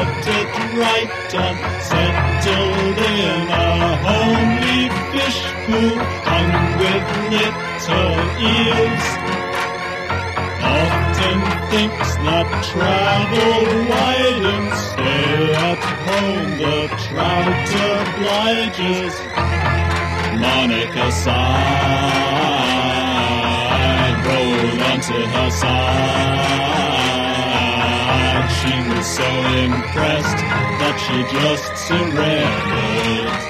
get it right on settled in a homely fish pool hung with little eels often thinks that travel wide and stay at home the trout obliges Monica sighed, rolled onto her side. So impressed that she just surrendered.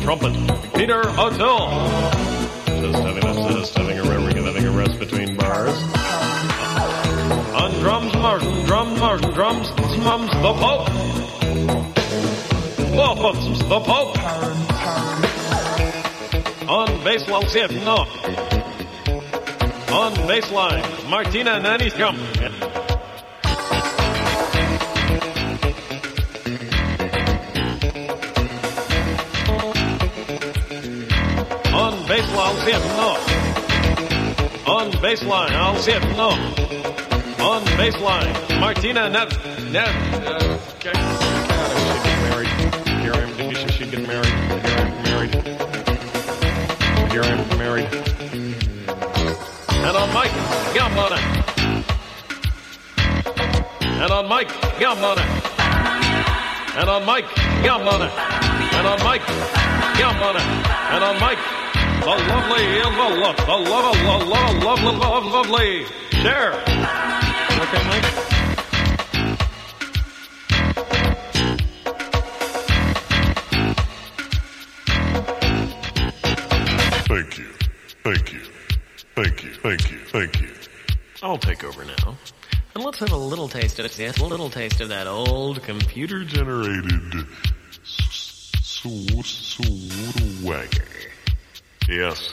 trumpet, Peter O'Toole. Just having a, just having a, rest, having a rest between bars. On drums, Martin, drums, Martin, drums, mums, the Pope. Mums, the Pope. On bass, I'll no. On bass line, Martina Nanny's come. Baseline, I'll see it, no. On baseline, Martina Nev. Nev. Uh, okay. God, I get married. Here I am. Denisha should get married. Here I am married. Here I am married. And on Mike Gambona. And on Mike Gambona. And on Mike Gambona. And on Mike Gambona. And on Mike, the lovely, the love, the love, the love, love, love, love, lovely. Share. Okay, Mike. Thank you. Thank you. Thank you. Thank you. Thank you. I'll take over now. And let's have a little taste of it. Yes, a little taste of that old computer. Generated s- s- swagger. Yes.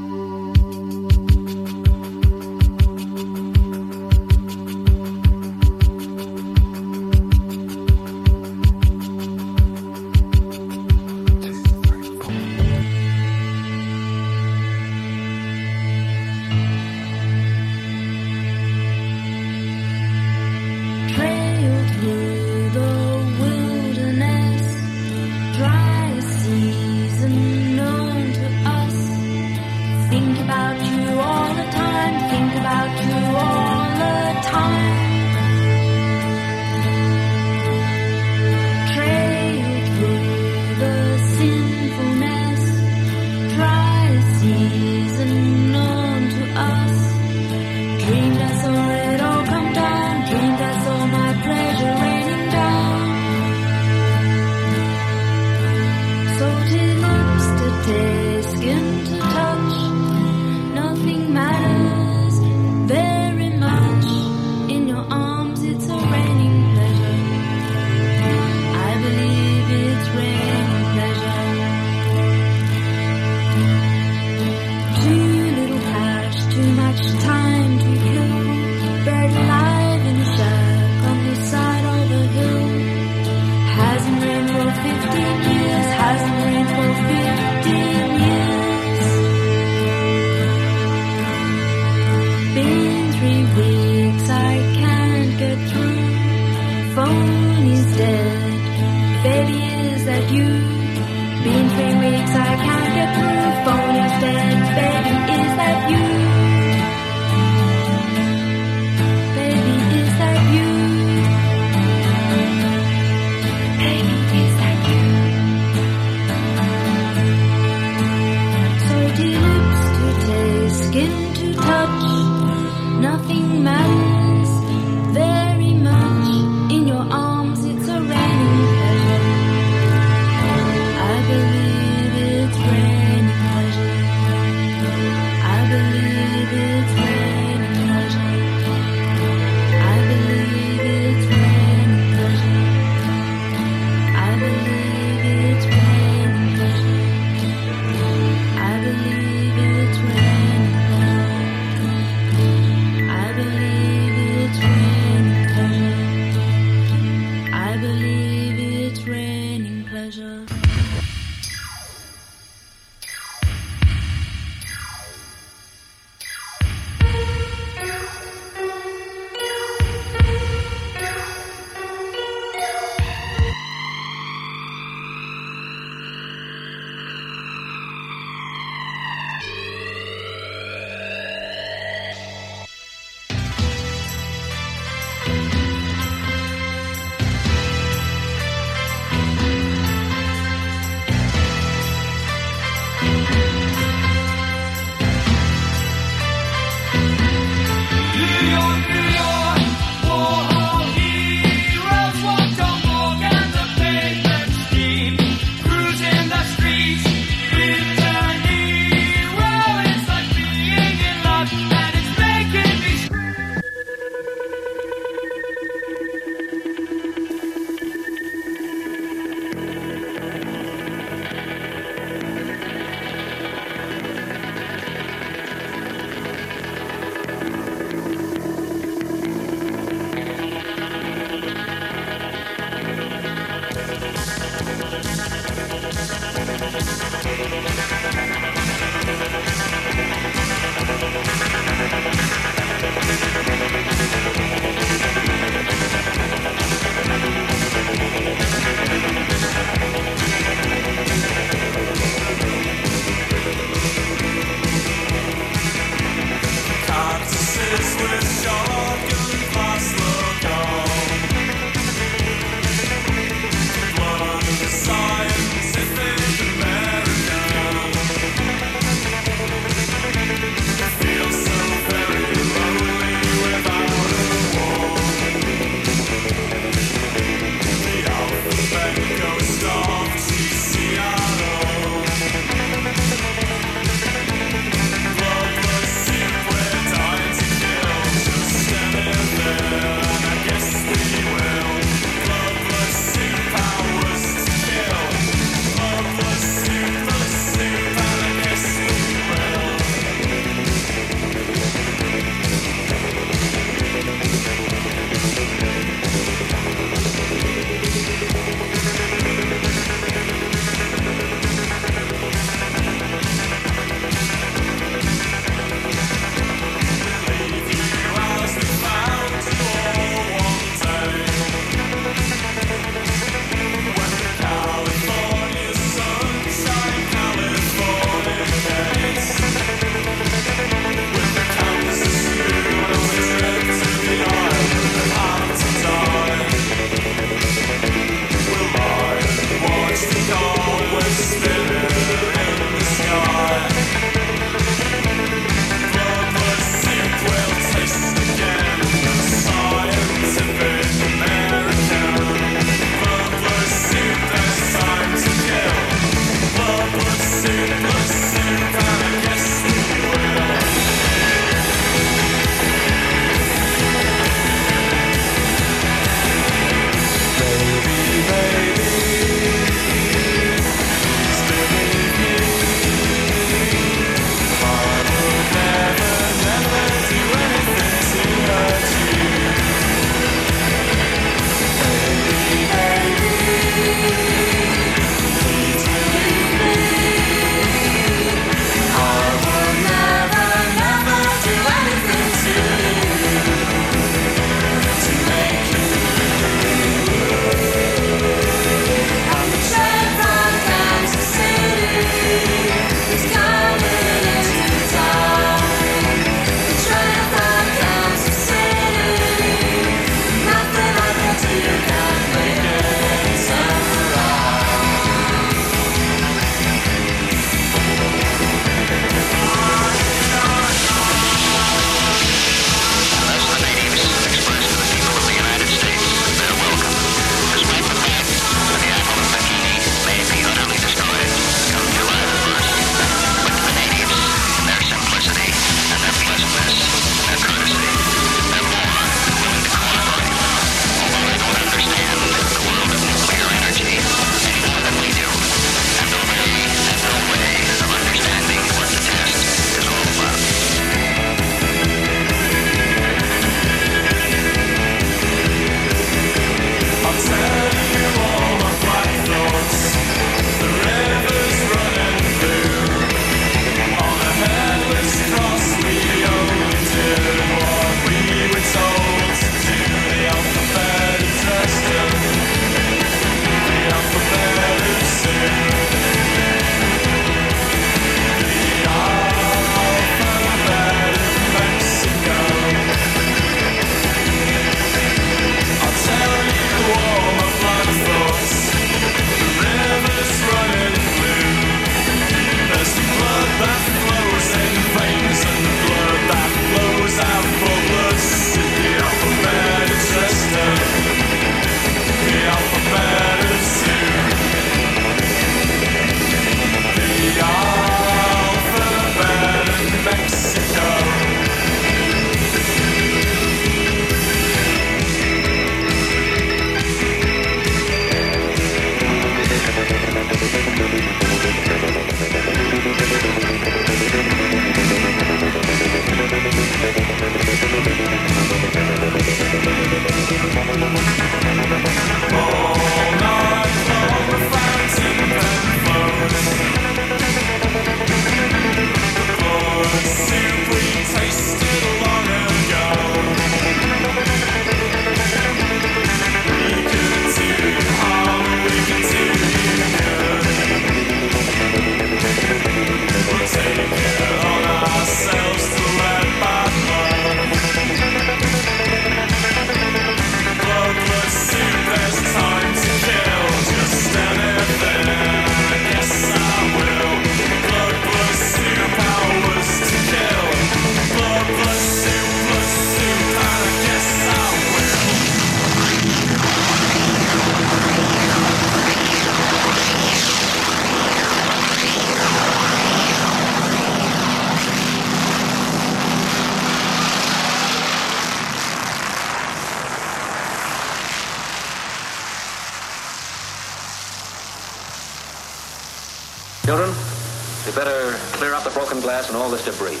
And all this debris.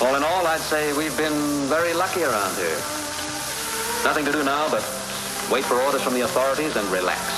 All in all, I'd say we've been very lucky around here. Nothing to do now but wait for orders from the authorities and relax.